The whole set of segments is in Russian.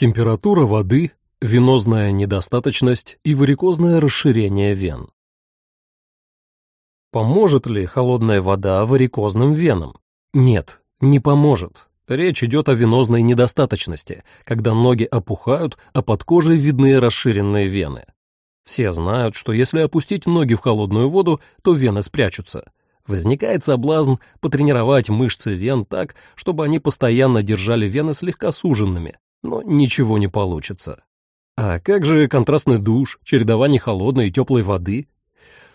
Температура воды, венозная недостаточность и варикозное расширение вен. Поможет ли холодная вода варикозным венам? Нет, не поможет. Речь идет о венозной недостаточности, когда ноги опухают, а под кожей видны расширенные вены. Все знают, что если опустить ноги в холодную воду, то вены спрячутся. Возникает соблазн потренировать мышцы вен так, чтобы они постоянно держали вены слегка суженными, но ничего не получится. А как же контрастный душ, чередование холодной и теплой воды?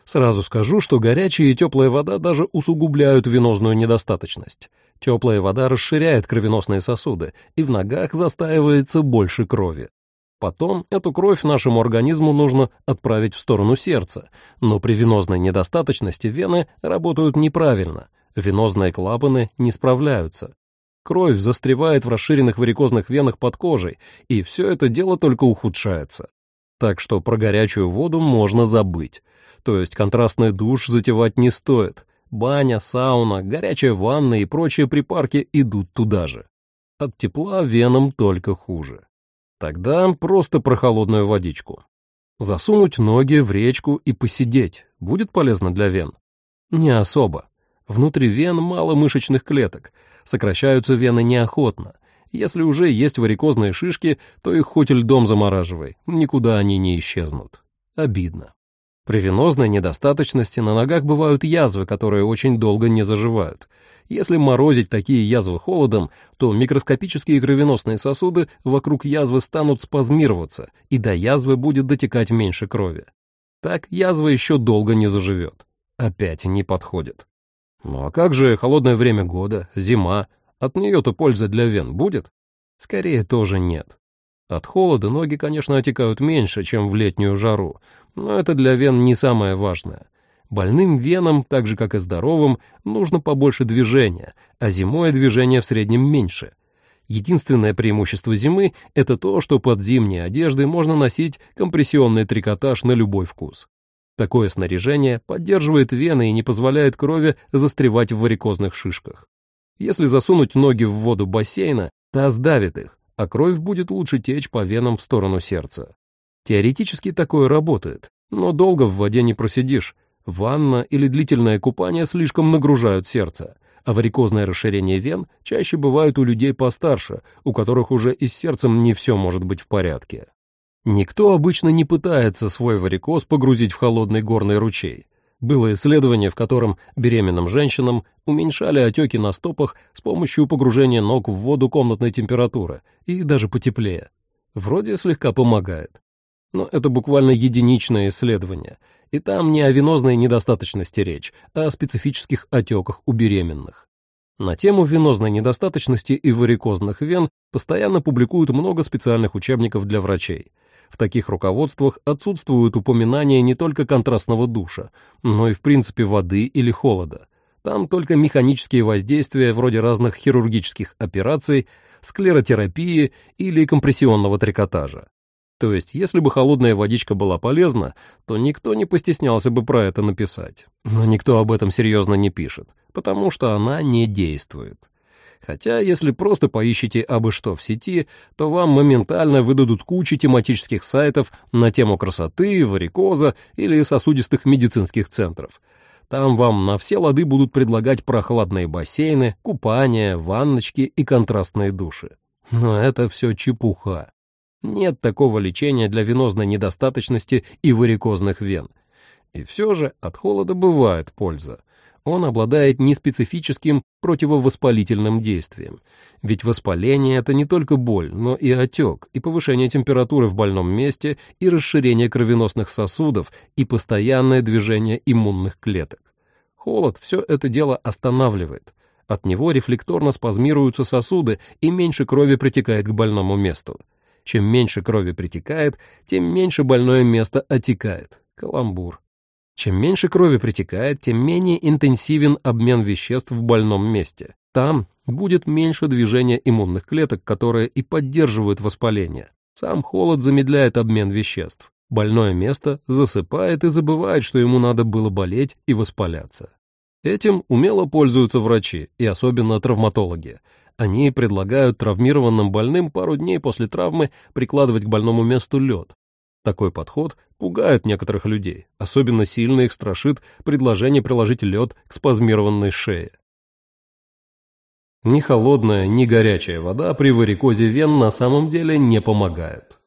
Сразу скажу, что горячая и теплая вода даже усугубляют венозную недостаточность. Теплая вода расширяет кровеносные сосуды, и в ногах застаивается больше крови. Потом эту кровь нашему организму нужно отправить в сторону сердца, но при венозной недостаточности вены работают неправильно, венозные клапаны не справляются. Кровь застревает в расширенных варикозных венах под кожей, и все это дело только ухудшается. Так что про горячую воду можно забыть. То есть контрастный душ затевать не стоит. Баня, сауна, горячая ванна и прочие припарки идут туда же. От тепла венам только хуже. Тогда просто про холодную водичку. Засунуть ноги в речку и посидеть будет полезно для вен? Не особо. Внутри вен мало мышечных клеток, сокращаются вены неохотно. Если уже есть варикозные шишки, то их хоть льдом замораживай, никуда они не исчезнут. Обидно. При венозной недостаточности на ногах бывают язвы, которые очень долго не заживают. Если морозить такие язвы холодом, то микроскопические кровеносные сосуды вокруг язвы станут спазмироваться, и до язвы будет дотекать меньше крови. Так язва еще долго не заживет. Опять не подходит. Ну а как же холодное время года, зима? От нее-то польза для вен будет? Скорее тоже нет. От холода ноги, конечно, отекают меньше, чем в летнюю жару, но это для вен не самое важное. Больным венам, так же как и здоровым, нужно побольше движения, а зимой движения в среднем меньше. Единственное преимущество зимы – это то, что под зимней одеждой можно носить компрессионный трикотаж на любой вкус. Такое снаряжение поддерживает вены и не позволяет крови застревать в варикозных шишках. Если засунуть ноги в воду бассейна, таз давит их, а кровь будет лучше течь по венам в сторону сердца. Теоретически такое работает, но долго в воде не просидишь. Ванна или длительное купание слишком нагружают сердце, а варикозное расширение вен чаще бывает у людей постарше, у которых уже и с сердцем не все может быть в порядке. Никто обычно не пытается свой варикоз погрузить в холодный горный ручей. Было исследование, в котором беременным женщинам уменьшали отеки на стопах с помощью погружения ног в воду комнатной температуры и даже потеплее. Вроде слегка помогает. Но это буквально единичное исследование, и там не о венозной недостаточности речь, а о специфических отеках у беременных. На тему венозной недостаточности и варикозных вен постоянно публикуют много специальных учебников для врачей – в таких руководствах отсутствуют упоминания не только контрастного душа, но и в принципе воды или холода. Там только механические воздействия вроде разных хирургических операций, склеротерапии или компрессионного трикотажа. То есть, если бы холодная водичка была полезна, то никто не постеснялся бы про это написать. Но никто об этом серьезно не пишет, потому что она не действует. Хотя, если просто поищите абы что в сети, то вам моментально выдадут кучу тематических сайтов на тему красоты, варикоза или сосудистых медицинских центров. Там вам на все лады будут предлагать прохладные бассейны, купания, ванночки и контрастные души. Но это все чепуха. Нет такого лечения для венозной недостаточности и варикозных вен. И все же от холода бывает польза он обладает неспецифическим противовоспалительным действием. Ведь воспаление – это не только боль, но и отек, и повышение температуры в больном месте, и расширение кровеносных сосудов, и постоянное движение иммунных клеток. Холод все это дело останавливает. От него рефлекторно спазмируются сосуды, и меньше крови притекает к больному месту. Чем меньше крови притекает, тем меньше больное место отекает. Каламбур. Чем меньше крови притекает, тем менее интенсивен обмен веществ в больном месте. Там будет меньше движения иммунных клеток, которые и поддерживают воспаление. Сам холод замедляет обмен веществ. Больное место засыпает и забывает, что ему надо было болеть и воспаляться. Этим умело пользуются врачи, и особенно травматологи. Они предлагают травмированным больным пару дней после травмы прикладывать к больному месту лед. Такой подход пугает некоторых людей, особенно сильно их страшит предложение приложить лед к спазмированной шее. Ни холодная, ни горячая вода при варикозе вен на самом деле не помогают.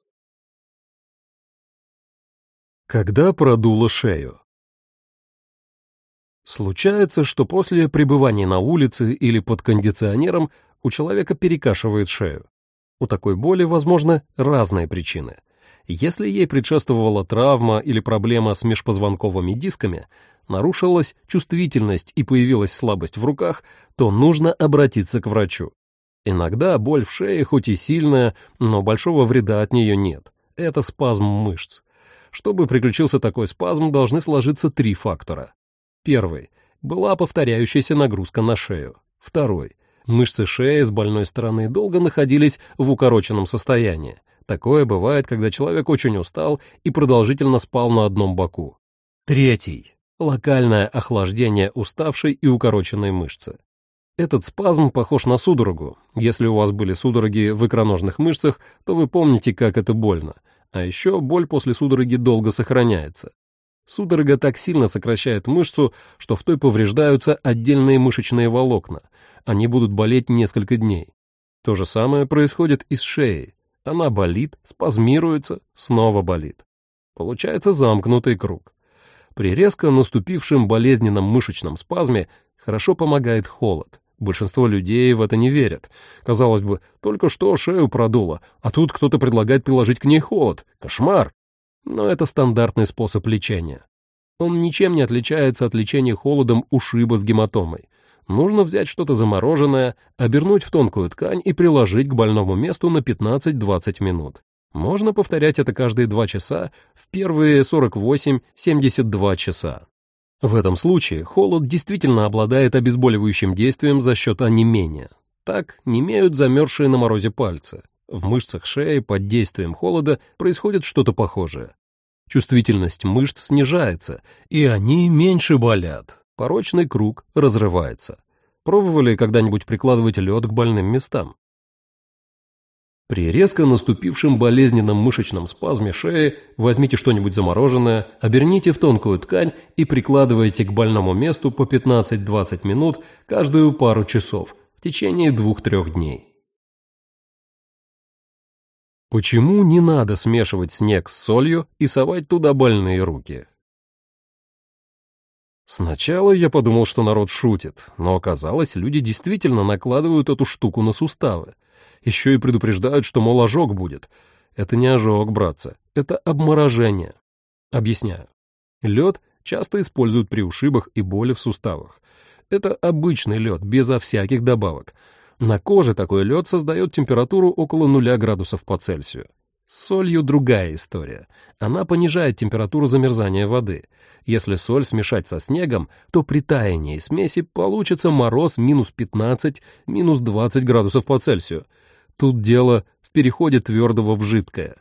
Когда продуло шею? Случается, что после пребывания на улице или под кондиционером у человека перекашивает шею. У такой боли, возможно, разные причины. Если ей предшествовала травма или проблема с межпозвонковыми дисками, нарушилась чувствительность и появилась слабость в руках, то нужно обратиться к врачу. Иногда боль в шее хоть и сильная, но большого вреда от нее нет. Это спазм мышц. Чтобы приключился такой спазм, должны сложиться три фактора. Первый. Была повторяющаяся нагрузка на шею. Второй. Мышцы шеи с больной стороны долго находились в укороченном состоянии. Такое бывает, когда человек очень устал и продолжительно спал на одном боку. Третий. Локальное охлаждение уставшей и укороченной мышцы. Этот спазм похож на судорогу. Если у вас были судороги в икроножных мышцах, то вы помните, как это больно. А еще боль после судороги долго сохраняется. Судорога так сильно сокращает мышцу, что в той повреждаются отдельные мышечные волокна. Они будут болеть несколько дней. То же самое происходит и с шеей. Она болит, спазмируется, снова болит. Получается замкнутый круг. При резко наступившем болезненном мышечном спазме хорошо помогает холод. Большинство людей в это не верят. Казалось бы, только что шею продуло, а тут кто-то предлагает приложить к ней холод. Кошмар! Но это стандартный способ лечения. Он ничем не отличается от лечения холодом ушиба с гематомой. Нужно взять что-то замороженное, обернуть в тонкую ткань и приложить к больному месту на 15-20 минут. Можно повторять это каждые 2 часа в первые 48-72 часа. В этом случае холод действительно обладает обезболивающим действием за счет онемения. Так немеют замерзшие на морозе пальцы. В мышцах шеи под действием холода происходит что-то похожее. Чувствительность мышц снижается, и они меньше болят. Порочный круг разрывается. Пробовали когда-нибудь прикладывать лед к больным местам? При резко наступившем болезненном мышечном спазме шеи возьмите что-нибудь замороженное, оберните в тонкую ткань и прикладывайте к больному месту по 15-20 минут каждую пару часов в течение 2-3 дней. Почему не надо смешивать снег с солью и совать туда больные руки? Сначала я подумал, что народ шутит, но оказалось, люди действительно накладывают эту штуку на суставы. Еще и предупреждают, что, мол, ожог будет. Это не ожог, братцы, это обморожение. Объясняю. Лед часто используют при ушибах и боли в суставах. Это обычный лед, безо всяких добавок. На коже такой лед создает температуру около нуля градусов по Цельсию. С солью другая история. Она понижает температуру замерзания воды. Если соль смешать со снегом, то при таянии смеси получится мороз минус 15, минус 20 градусов по Цельсию. Тут дело в переходе твердого в жидкое.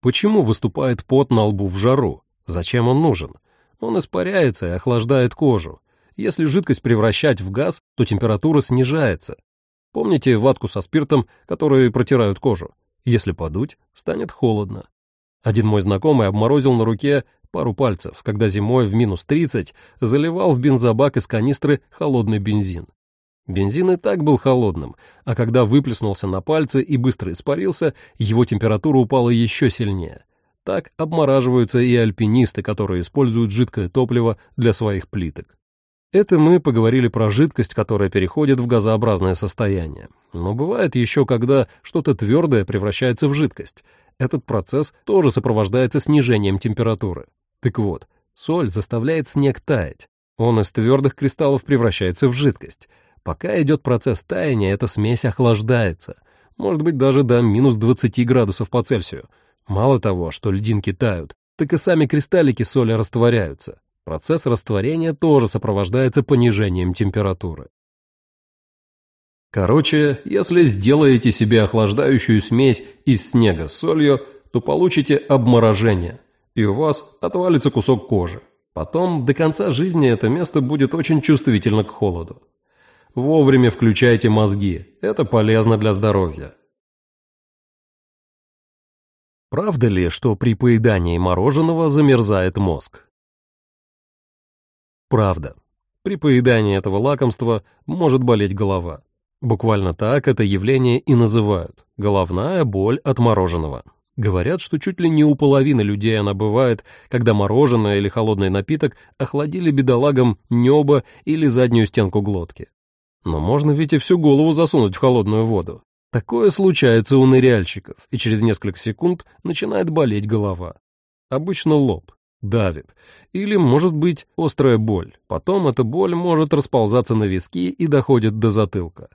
Почему выступает пот на лбу в жару? Зачем он нужен? Он испаряется и охлаждает кожу. Если жидкость превращать в газ, то температура снижается. Помните ватку со спиртом, которые протирают кожу? Если подуть, станет холодно. Один мой знакомый обморозил на руке пару пальцев, когда зимой в минус 30 заливал в бензобак из канистры холодный бензин. Бензин и так был холодным, а когда выплеснулся на пальцы и быстро испарился, его температура упала еще сильнее. Так обмораживаются и альпинисты, которые используют жидкое топливо для своих плиток. Это мы поговорили про жидкость, которая переходит в газообразное состояние. Но бывает еще, когда что-то твердое превращается в жидкость. Этот процесс тоже сопровождается снижением температуры. Так вот, соль заставляет снег таять. Он из твердых кристаллов превращается в жидкость — Пока идет процесс таяния, эта смесь охлаждается, может быть, даже до минус 20 градусов по Цельсию. Мало того, что льдинки тают, так и сами кристаллики соли растворяются. Процесс растворения тоже сопровождается понижением температуры. Короче, если сделаете себе охлаждающую смесь из снега с солью, то получите обморожение, и у вас отвалится кусок кожи. Потом до конца жизни это место будет очень чувствительно к холоду. Вовремя включайте мозги, это полезно для здоровья. Правда ли, что при поедании мороженого замерзает мозг? Правда. При поедании этого лакомства может болеть голова. Буквально так это явление и называют – головная боль от мороженого. Говорят, что чуть ли не у половины людей она бывает, когда мороженое или холодный напиток охладили бедолагам небо или заднюю стенку глотки. Но можно ведь и всю голову засунуть в холодную воду. Такое случается у ныряльщиков, и через несколько секунд начинает болеть голова. Обычно лоб, давит, или, может быть, острая боль. Потом эта боль может расползаться на виски и доходит до затылка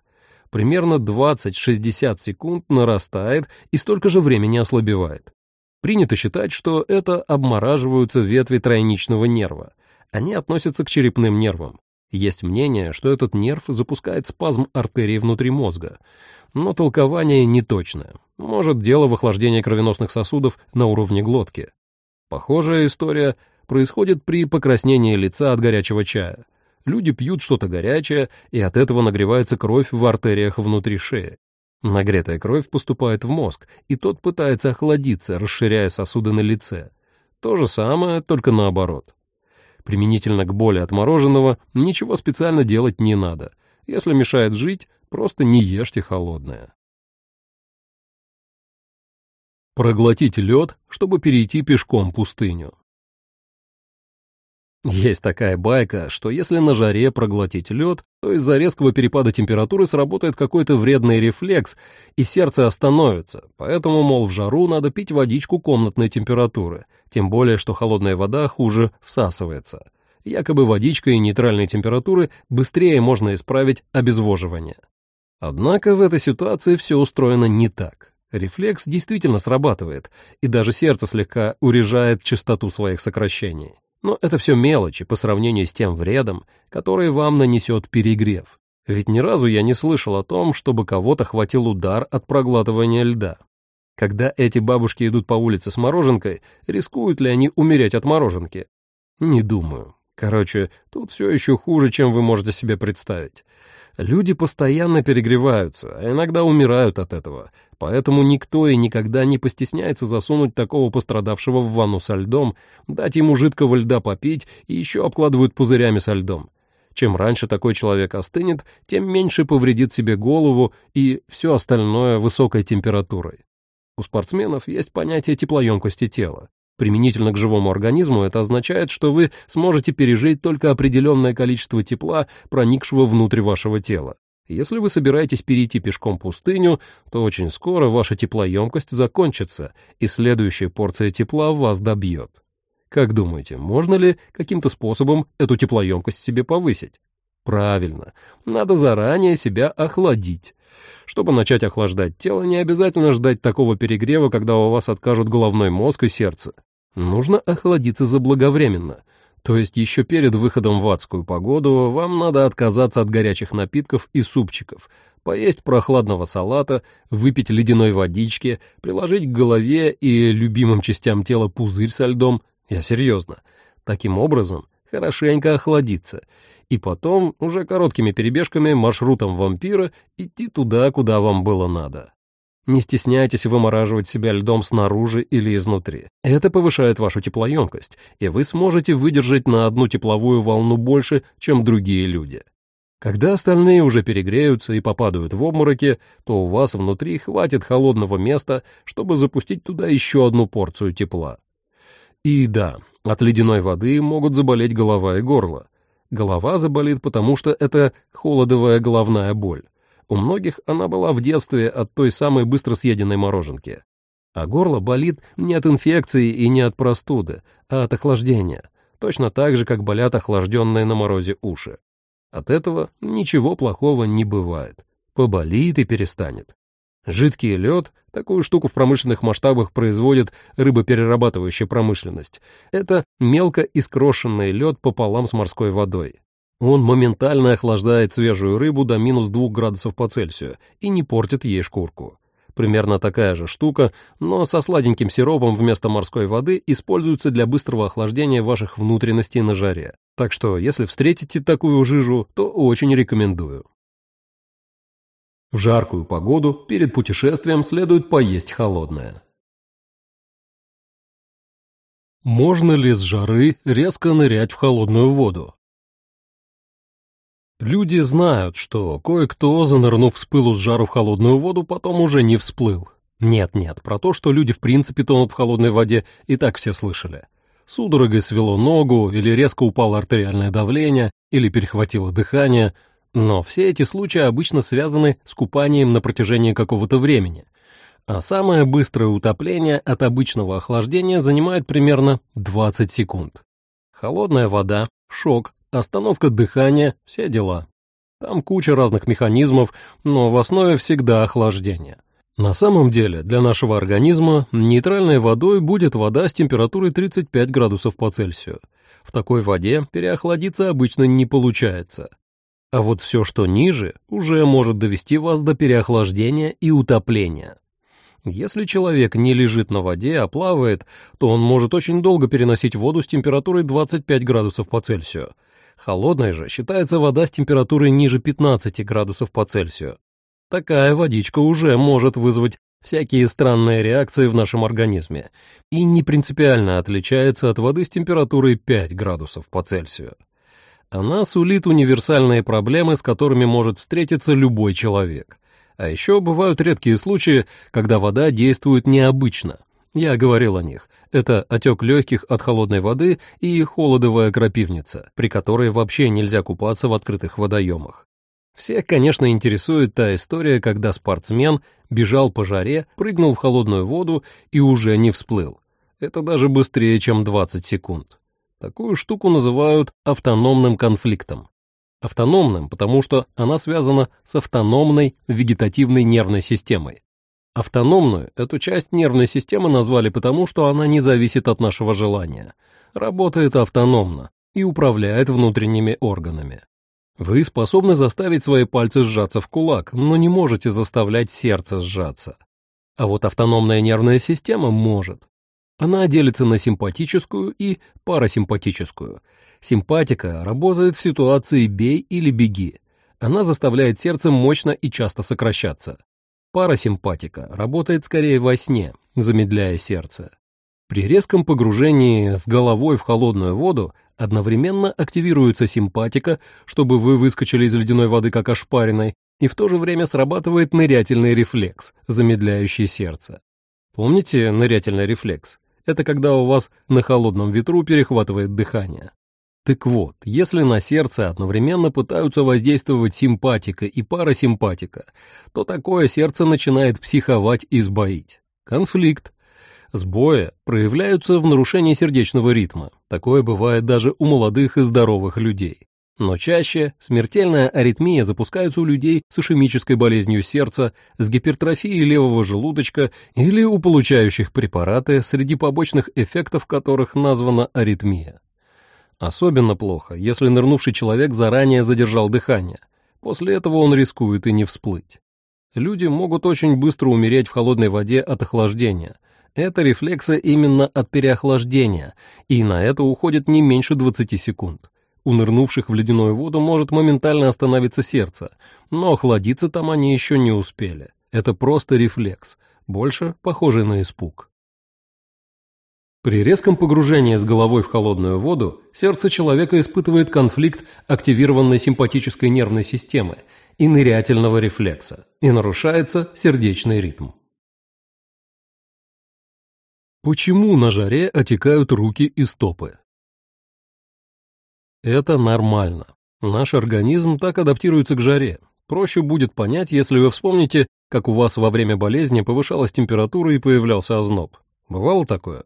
примерно 20-60 секунд нарастает и столько же времени ослабевает. Принято считать, что это обмораживаются ветви тройничного нерва. Они относятся к черепным нервам. Есть мнение, что этот нерв запускает спазм артерий внутри мозга. Но толкование неточное. Может, дело в охлаждении кровеносных сосудов на уровне глотки. Похожая история происходит при покраснении лица от горячего чая. Люди пьют что-то горячее, и от этого нагревается кровь в артериях внутри шеи. Нагретая кровь поступает в мозг, и тот пытается охладиться, расширяя сосуды на лице. То же самое, только наоборот. Применительно к боли от мороженого ничего специально делать не надо. Если мешает жить, просто не ешьте холодное. Проглотить лед, чтобы перейти пешком пустыню. Есть такая байка, что если на жаре проглотить лед, то из-за резкого перепада температуры сработает какой-то вредный рефлекс, и сердце остановится, поэтому, мол, в жару надо пить водичку комнатной температуры, тем более, что холодная вода хуже всасывается. Якобы водичкой нейтральной температуры быстрее можно исправить обезвоживание. Однако в этой ситуации все устроено не так. Рефлекс действительно срабатывает, и даже сердце слегка урежает частоту своих сокращений. Но это все мелочи по сравнению с тем вредом, который вам нанесет перегрев. Ведь ни разу я не слышал о том, чтобы кого-то хватил удар от проглатывания льда. Когда эти бабушки идут по улице с мороженкой, рискуют ли они умереть от мороженки? Не думаю. Короче, тут все еще хуже, чем вы можете себе представить. Люди постоянно перегреваются, а иногда умирают от этого, поэтому никто и никогда не постесняется засунуть такого пострадавшего в ванну со льдом, дать ему жидкого льда попить и еще обкладывают пузырями со льдом. Чем раньше такой человек остынет, тем меньше повредит себе голову и все остальное высокой температурой. У спортсменов есть понятие теплоемкости тела. Применительно к живому организму это означает, что вы сможете пережить только определенное количество тепла, проникшего внутрь вашего тела. Если вы собираетесь перейти пешком пустыню, то очень скоро ваша теплоемкость закончится, и следующая порция тепла вас добьет. Как думаете, можно ли каким-то способом эту теплоемкость себе повысить? Правильно, надо заранее себя охладить. Чтобы начать охлаждать тело, не обязательно ждать такого перегрева, когда у вас откажут головной мозг и сердце. Нужно охладиться заблаговременно. То есть еще перед выходом в адскую погоду вам надо отказаться от горячих напитков и супчиков, поесть прохладного салата, выпить ледяной водички, приложить к голове и любимым частям тела пузырь со льдом. Я серьезно. Таким образом, хорошенько охладиться. И потом, уже короткими перебежками маршрутом вампира, идти туда, куда вам было надо. Не стесняйтесь вымораживать себя льдом снаружи или изнутри. Это повышает вашу теплоемкость, и вы сможете выдержать на одну тепловую волну больше, чем другие люди. Когда остальные уже перегреются и попадают в обмороки, то у вас внутри хватит холодного места, чтобы запустить туда еще одну порцию тепла. И да, от ледяной воды могут заболеть голова и горло. Голова заболит, потому что это холодовая головная боль. У многих она была в детстве от той самой быстро съеденной мороженки. А горло болит не от инфекции и не от простуды, а от охлаждения, точно так же, как болят охлажденные на морозе уши. От этого ничего плохого не бывает. Поболит и перестанет. Жидкий лед, такую штуку в промышленных масштабах производит рыбоперерабатывающая промышленность. Это мелко искрошенный лед пополам с морской водой. Он моментально охлаждает свежую рыбу до минус 2 градусов по Цельсию и не портит ей шкурку. Примерно такая же штука, но со сладеньким сиропом вместо морской воды используется для быстрого охлаждения ваших внутренностей на жаре. Так что, если встретите такую жижу, то очень рекомендую. В жаркую погоду перед путешествием следует поесть холодное. Можно ли с жары резко нырять в холодную воду? Люди знают, что кое-кто, занырнув с пылу с жару в холодную воду, потом уже не всплыл. Нет-нет, про то, что люди в принципе тонут в холодной воде, и так все слышали. Судорогой свело ногу, или резко упало артериальное давление, или перехватило дыхание, но все эти случаи обычно связаны с купанием на протяжении какого-то времени – а самое быстрое утопление от обычного охлаждения занимает примерно 20 секунд. Холодная вода, шок, остановка дыхания — все дела. Там куча разных механизмов, но в основе всегда охлаждение. На самом деле для нашего организма нейтральной водой будет вода с температурой 35 градусов по Цельсию. В такой воде переохладиться обычно не получается. А вот все, что ниже, уже может довести вас до переохлаждения и утопления. Если человек не лежит на воде, а плавает, то он может очень долго переносить воду с температурой 25 градусов по Цельсию. Холодная же считается вода с температурой ниже 15 градусов по Цельсию. Такая водичка уже может вызвать всякие странные реакции в нашем организме и не принципиально отличается от воды с температурой 5 градусов по Цельсию. Она сулит универсальные проблемы, с которыми может встретиться любой человек – а еще бывают редкие случаи, когда вода действует необычно. Я говорил о них. Это отек легких от холодной воды и холодовая крапивница, при которой вообще нельзя купаться в открытых водоемах. Всех, конечно, интересует та история, когда спортсмен бежал по жаре, прыгнул в холодную воду и уже не всплыл. Это даже быстрее, чем 20 секунд. Такую штуку называют автономным конфликтом. Автономным, потому что она связана с автономной вегетативной нервной системой. Автономную эту часть нервной системы назвали потому, что она не зависит от нашего желания, работает автономно и управляет внутренними органами. Вы способны заставить свои пальцы сжаться в кулак, но не можете заставлять сердце сжаться. А вот автономная нервная система может. Она делится на симпатическую и парасимпатическую – Симпатика работает в ситуации «бей или беги». Она заставляет сердце мощно и часто сокращаться. Парасимпатика работает скорее во сне, замедляя сердце. При резком погружении с головой в холодную воду одновременно активируется симпатика, чтобы вы выскочили из ледяной воды как ошпаренной, и в то же время срабатывает нырятельный рефлекс, замедляющий сердце. Помните нырятельный рефлекс? Это когда у вас на холодном ветру перехватывает дыхание. Так вот, если на сердце одновременно пытаются воздействовать симпатика и парасимпатика, то такое сердце начинает психовать и сбоить. Конфликт. Сбои проявляются в нарушении сердечного ритма. Такое бывает даже у молодых и здоровых людей. Но чаще смертельная аритмия запускается у людей с ишемической болезнью сердца, с гипертрофией левого желудочка или у получающих препараты, среди побочных эффектов которых названа аритмия. Особенно плохо, если нырнувший человек заранее задержал дыхание. После этого он рискует и не всплыть. Люди могут очень быстро умереть в холодной воде от охлаждения. Это рефлексы именно от переохлаждения, и на это уходит не меньше 20 секунд. У нырнувших в ледяную воду может моментально остановиться сердце, но охладиться там они еще не успели. Это просто рефлекс, больше похожий на испуг. При резком погружении с головой в холодную воду сердце человека испытывает конфликт активированной симпатической нервной системы и нырятельного рефлекса, и нарушается сердечный ритм. Почему на жаре отекают руки и стопы? Это нормально. Наш организм так адаптируется к жаре. Проще будет понять, если вы вспомните, как у вас во время болезни повышалась температура и появлялся озноб. Бывало такое?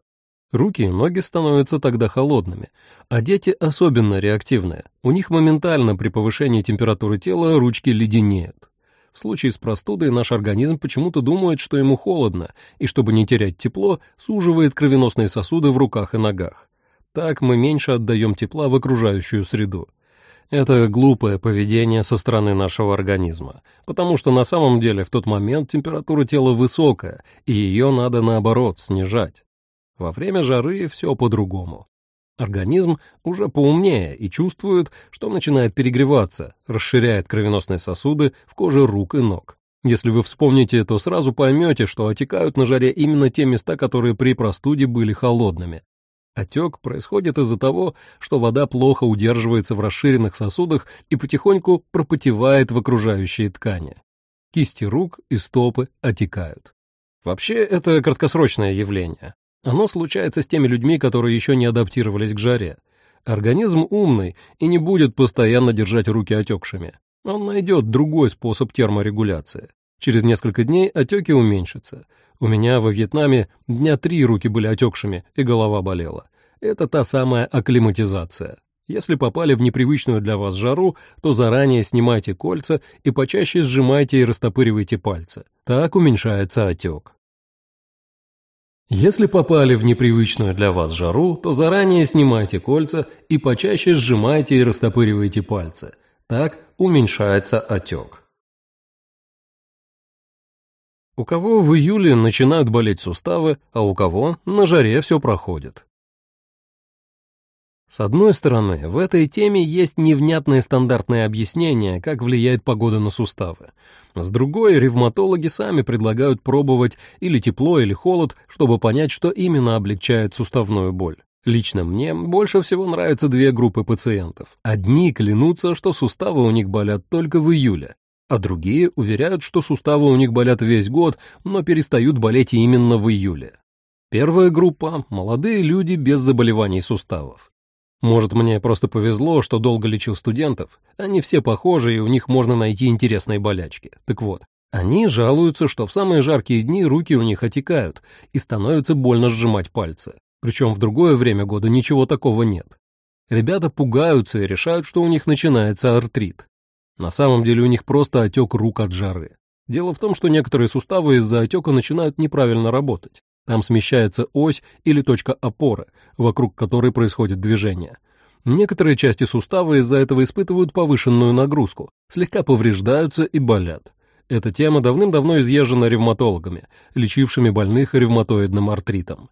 Руки и ноги становятся тогда холодными, а дети особенно реактивные. У них моментально при повышении температуры тела ручки леденеют. В случае с простудой наш организм почему-то думает, что ему холодно, и чтобы не терять тепло, суживает кровеносные сосуды в руках и ногах. Так мы меньше отдаем тепла в окружающую среду. Это глупое поведение со стороны нашего организма, потому что на самом деле в тот момент температура тела высокая, и ее надо наоборот снижать. Во время жары все по-другому. Организм уже поумнее и чувствует, что начинает перегреваться, расширяет кровеносные сосуды в коже рук и ног. Если вы вспомните, то сразу поймете, что отекают на жаре именно те места, которые при простуде были холодными. Отек происходит из-за того, что вода плохо удерживается в расширенных сосудах и потихоньку пропотевает в окружающие ткани. Кисти рук и стопы отекают. Вообще, это краткосрочное явление. Оно случается с теми людьми, которые еще не адаптировались к жаре. Организм умный и не будет постоянно держать руки отекшими. Он найдет другой способ терморегуляции. Через несколько дней отеки уменьшатся. У меня во Вьетнаме дня три руки были отекшими, и голова болела. Это та самая акклиматизация. Если попали в непривычную для вас жару, то заранее снимайте кольца и почаще сжимайте и растопыривайте пальцы. Так уменьшается отек. Если попали в непривычную для вас жару, то заранее снимайте кольца и почаще сжимайте и растопыривайте пальцы. Так уменьшается отек. У кого в июле начинают болеть суставы, а у кого на жаре все проходит. С одной стороны, в этой теме есть невнятное стандартное объяснение, как влияет погода на суставы. С другой, ревматологи сами предлагают пробовать или тепло, или холод, чтобы понять, что именно облегчает суставную боль. Лично мне больше всего нравятся две группы пациентов. Одни клянутся, что суставы у них болят только в июле, а другие уверяют, что суставы у них болят весь год, но перестают болеть именно в июле. Первая группа – молодые люди без заболеваний суставов. Может, мне просто повезло, что долго лечил студентов. Они все похожи, и у них можно найти интересные болячки. Так вот, они жалуются, что в самые жаркие дни руки у них отекают и становится больно сжимать пальцы. Причем в другое время года ничего такого нет. Ребята пугаются и решают, что у них начинается артрит. На самом деле у них просто отек рук от жары. Дело в том, что некоторые суставы из-за отека начинают неправильно работать. Там смещается ось или точка опоры, вокруг которой происходит движение. Некоторые части сустава из-за этого испытывают повышенную нагрузку, слегка повреждаются и болят. Эта тема давным-давно изъезжена ревматологами, лечившими больных ревматоидным артритом.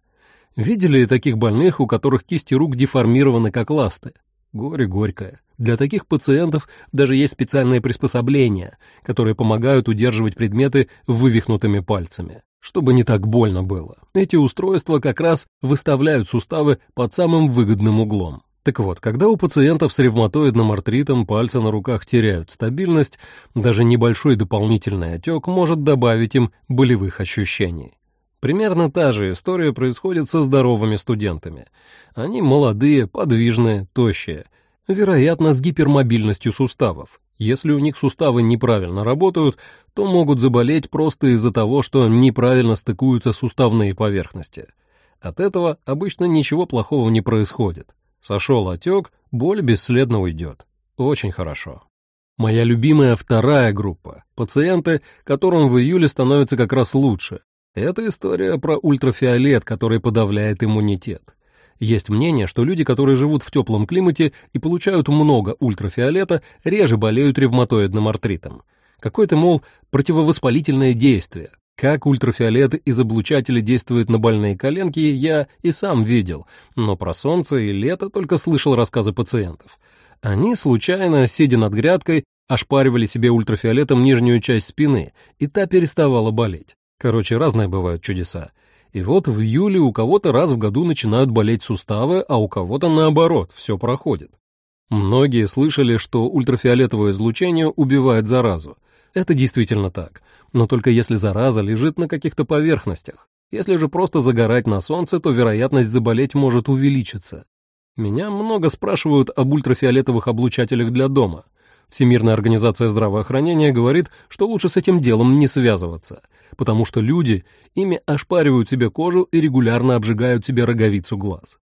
Видели таких больных, у которых кисти рук деформированы как ласты? Горе горькое. Для таких пациентов даже есть специальные приспособления, которые помогают удерживать предметы вывихнутыми пальцами, чтобы не так больно было. Эти устройства как раз выставляют суставы под самым выгодным углом. Так вот, когда у пациентов с ревматоидным артритом пальцы на руках теряют стабильность, даже небольшой дополнительный отек может добавить им болевых ощущений. Примерно та же история происходит со здоровыми студентами. Они молодые, подвижные, тощие, вероятно, с гипермобильностью суставов. Если у них суставы неправильно работают, то могут заболеть просто из-за того, что неправильно стыкуются суставные поверхности. От этого обычно ничего плохого не происходит. Сошел отек, боль бесследно уйдет. Очень хорошо. Моя любимая вторая группа – пациенты, которым в июле становится как раз лучше, это история про ультрафиолет, который подавляет иммунитет. Есть мнение, что люди, которые живут в теплом климате и получают много ультрафиолета, реже болеют ревматоидным артритом. Какое-то, мол, противовоспалительное действие. Как ультрафиолет из облучателя действует на больные коленки, я и сам видел, но про солнце и лето только слышал рассказы пациентов. Они, случайно, сидя над грядкой, ошпаривали себе ультрафиолетом нижнюю часть спины, и та переставала болеть. Короче, разные бывают чудеса. И вот в июле у кого-то раз в году начинают болеть суставы, а у кого-то наоборот, все проходит. Многие слышали, что ультрафиолетовое излучение убивает заразу. Это действительно так, но только если зараза лежит на каких-то поверхностях. Если же просто загорать на солнце, то вероятность заболеть может увеличиться. Меня много спрашивают об ультрафиолетовых облучателях для дома. Всемирная организация здравоохранения говорит, что лучше с этим делом не связываться, потому что люди ими ошпаривают себе кожу и регулярно обжигают себе роговицу глаз.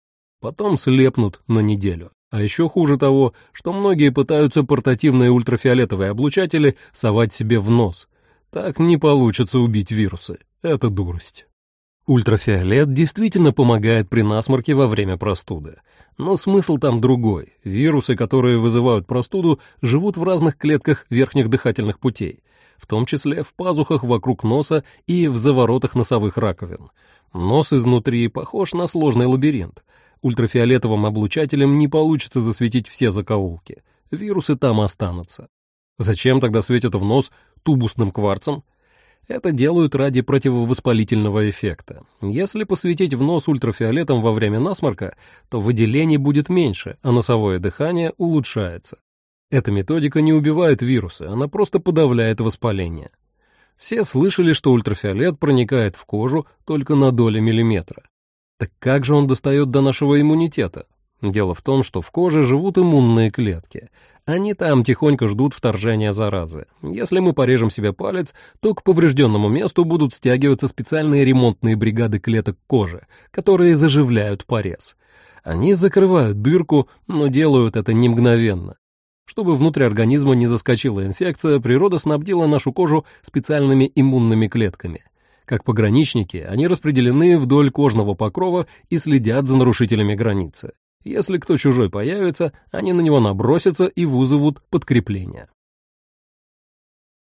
Потом слепнут на неделю. А еще хуже того, что многие пытаются портативные ультрафиолетовые облучатели совать себе в нос. Так не получится убить вирусы. Это дурость. Ультрафиолет действительно помогает при насморке во время простуды. Но смысл там другой. Вирусы, которые вызывают простуду, живут в разных клетках верхних дыхательных путей, в том числе в пазухах вокруг носа и в заворотах носовых раковин. Нос изнутри похож на сложный лабиринт. Ультрафиолетовым облучателем не получится засветить все закоулки. Вирусы там останутся. Зачем тогда светят в нос тубусным кварцем? Это делают ради противовоспалительного эффекта. Если посветить в нос ультрафиолетом во время насморка, то выделений будет меньше, а носовое дыхание улучшается. Эта методика не убивает вирусы, она просто подавляет воспаление. Все слышали, что ультрафиолет проникает в кожу только на доли миллиметра. Так как же он достает до нашего иммунитета? Дело в том, что в коже живут иммунные клетки. Они там тихонько ждут вторжения заразы. Если мы порежем себе палец, то к поврежденному месту будут стягиваться специальные ремонтные бригады клеток кожи, которые заживляют порез. Они закрывают дырку, но делают это не мгновенно. Чтобы внутрь организма не заскочила инфекция, природа снабдила нашу кожу специальными иммунными клетками. Как пограничники, они распределены вдоль кожного покрова и следят за нарушителями границы. Если кто чужой появится, они на него набросятся и вызовут подкрепление.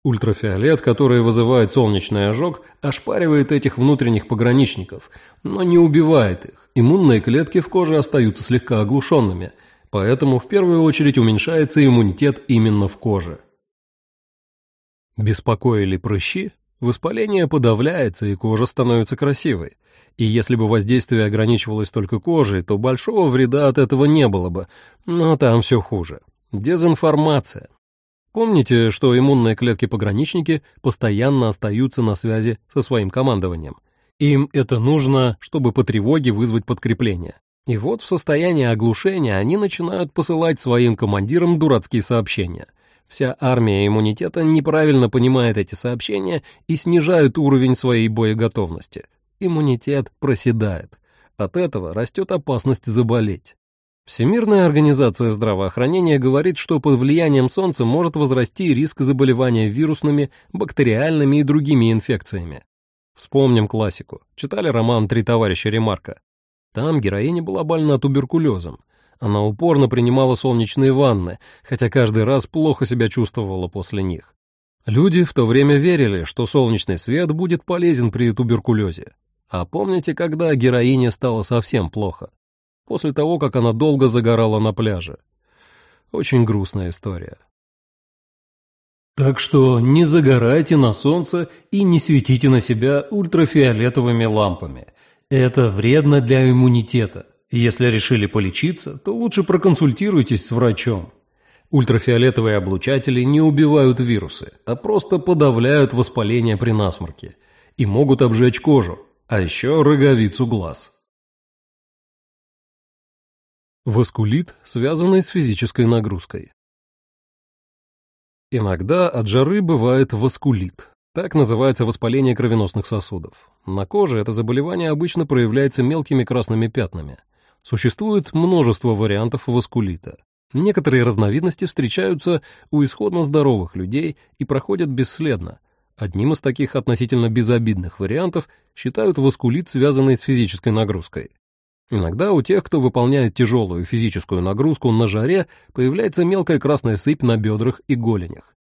Ультрафиолет, который вызывает солнечный ожог, ошпаривает этих внутренних пограничников, но не убивает их. Иммунные клетки в коже остаются слегка оглушенными, поэтому в первую очередь уменьшается иммунитет именно в коже. Беспокоили прыщи? Воспаление подавляется, и кожа становится красивой. И если бы воздействие ограничивалось только кожей, то большого вреда от этого не было бы, но там все хуже. Дезинформация. Помните, что иммунные клетки-пограничники постоянно остаются на связи со своим командованием. Им это нужно, чтобы по тревоге вызвать подкрепление. И вот в состоянии оглушения они начинают посылать своим командирам дурацкие сообщения. Вся армия иммунитета неправильно понимает эти сообщения и снижает уровень своей боеготовности иммунитет проседает. От этого растет опасность заболеть. Всемирная организация здравоохранения говорит, что под влиянием солнца может возрасти риск заболевания вирусными, бактериальными и другими инфекциями. Вспомним классику. Читали роман «Три товарища Ремарка». Там героиня была больна туберкулезом. Она упорно принимала солнечные ванны, хотя каждый раз плохо себя чувствовала после них. Люди в то время верили, что солнечный свет будет полезен при туберкулезе. А помните, когда героине стало совсем плохо? После того, как она долго загорала на пляже. Очень грустная история. Так что не загорайте на солнце и не светите на себя ультрафиолетовыми лампами. Это вредно для иммунитета. Если решили полечиться, то лучше проконсультируйтесь с врачом. Ультрафиолетовые облучатели не убивают вирусы, а просто подавляют воспаление при насморке и могут обжечь кожу, а еще роговицу глаз. Воскулит, связанный с физической нагрузкой. Иногда от жары бывает воскулит. Так называется воспаление кровеносных сосудов. На коже это заболевание обычно проявляется мелкими красными пятнами. Существует множество вариантов воскулита. Некоторые разновидности встречаются у исходно здоровых людей и проходят бесследно – Одним из таких относительно безобидных вариантов считают воскулит, связанный с физической нагрузкой. Иногда у тех, кто выполняет тяжелую физическую нагрузку на жаре, появляется мелкая красная сыпь на бедрах и голенях.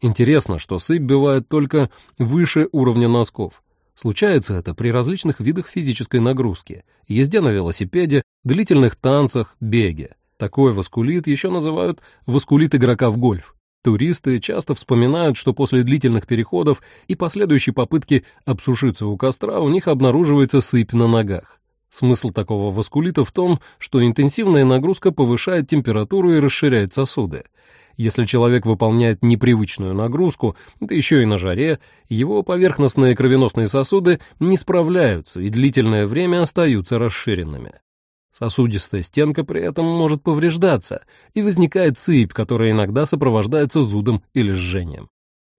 Интересно, что сыпь бывает только выше уровня носков. Случается это при различных видах физической нагрузки, езде на велосипеде, длительных танцах, беге. Такой воскулит еще называют воскулит игрока в гольф. Туристы часто вспоминают, что после длительных переходов и последующей попытки обсушиться у костра у них обнаруживается сыпь на ногах. Смысл такого воскулита в том, что интенсивная нагрузка повышает температуру и расширяет сосуды. Если человек выполняет непривычную нагрузку, да еще и на жаре, его поверхностные кровеносные сосуды не справляются и длительное время остаются расширенными. Сосудистая стенка при этом может повреждаться, и возникает сыпь, которая иногда сопровождается зудом или жжением.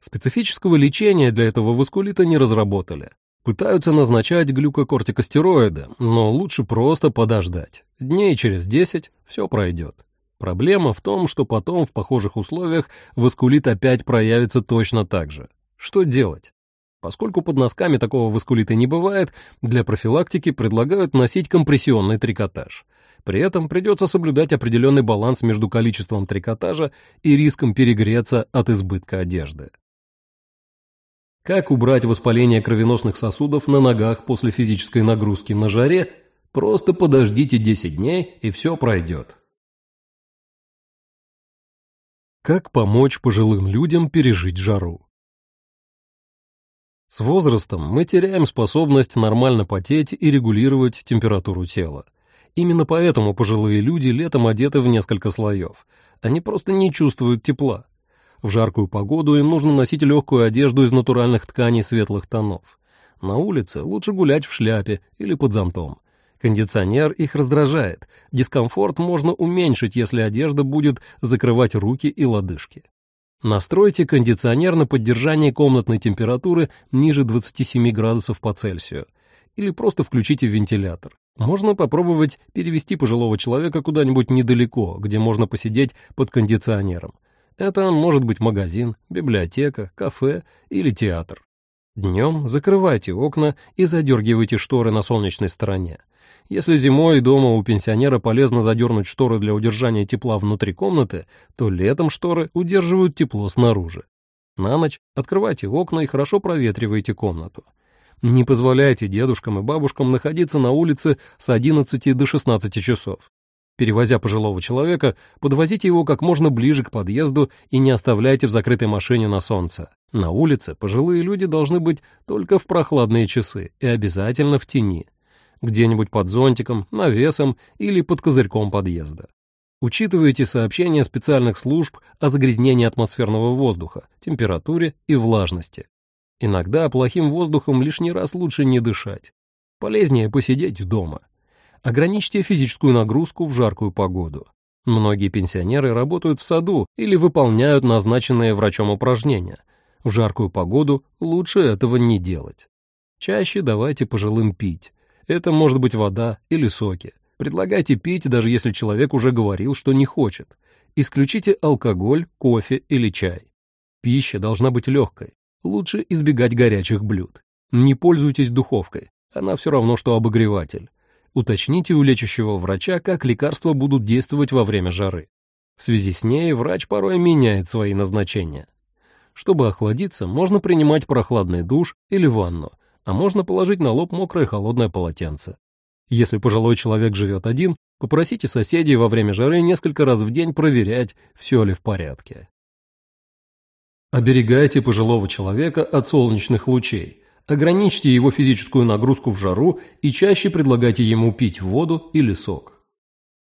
Специфического лечения для этого васкулита не разработали. Пытаются назначать глюкокортикостероиды, но лучше просто подождать. Дней через 10 все пройдет. Проблема в том, что потом в похожих условиях васкулит опять проявится точно так же. Что делать? Поскольку под носками такого васкулита не бывает, для профилактики предлагают носить компрессионный трикотаж. При этом придется соблюдать определенный баланс между количеством трикотажа и риском перегреться от избытка одежды. Как убрать воспаление кровеносных сосудов на ногах после физической нагрузки на жаре? Просто подождите 10 дней, и все пройдет. Как помочь пожилым людям пережить жару? С возрастом мы теряем способность нормально потеть и регулировать температуру тела. Именно поэтому пожилые люди летом одеты в несколько слоев. Они просто не чувствуют тепла. В жаркую погоду им нужно носить легкую одежду из натуральных тканей светлых тонов. На улице лучше гулять в шляпе или под зонтом. Кондиционер их раздражает. Дискомфорт можно уменьшить, если одежда будет закрывать руки и лодыжки. Настройте кондиционер на поддержание комнатной температуры ниже 27 градусов по Цельсию. Или просто включите вентилятор. Можно попробовать перевести пожилого человека куда-нибудь недалеко, где можно посидеть под кондиционером. Это может быть магазин, библиотека, кафе или театр. Днем закрывайте окна и задергивайте шторы на солнечной стороне. Если зимой дома у пенсионера полезно задернуть шторы для удержания тепла внутри комнаты, то летом шторы удерживают тепло снаружи. На ночь открывайте окна и хорошо проветривайте комнату. Не позволяйте дедушкам и бабушкам находиться на улице с 11 до 16 часов. Перевозя пожилого человека, подвозите его как можно ближе к подъезду и не оставляйте в закрытой машине на солнце. На улице пожилые люди должны быть только в прохладные часы и обязательно в тени где-нибудь под зонтиком, навесом или под козырьком подъезда. Учитывайте сообщения специальных служб о загрязнении атмосферного воздуха, температуре и влажности. Иногда плохим воздухом лишний раз лучше не дышать. Полезнее посидеть дома. Ограничьте физическую нагрузку в жаркую погоду. Многие пенсионеры работают в саду или выполняют назначенные врачом упражнения. В жаркую погоду лучше этого не делать. Чаще давайте пожилым пить. Это может быть вода или соки. Предлагайте пить, даже если человек уже говорил, что не хочет. Исключите алкоголь, кофе или чай. Пища должна быть легкой. Лучше избегать горячих блюд. Не пользуйтесь духовкой. Она все равно, что обогреватель. Уточните у лечащего врача, как лекарства будут действовать во время жары. В связи с ней врач порой меняет свои назначения. Чтобы охладиться, можно принимать прохладный душ или ванну, а можно положить на лоб мокрое холодное полотенце. Если пожилой человек живет один, попросите соседей во время жары несколько раз в день проверять, все ли в порядке. Оберегайте пожилого человека от солнечных лучей. Ограничьте его физическую нагрузку в жару и чаще предлагайте ему пить воду или сок.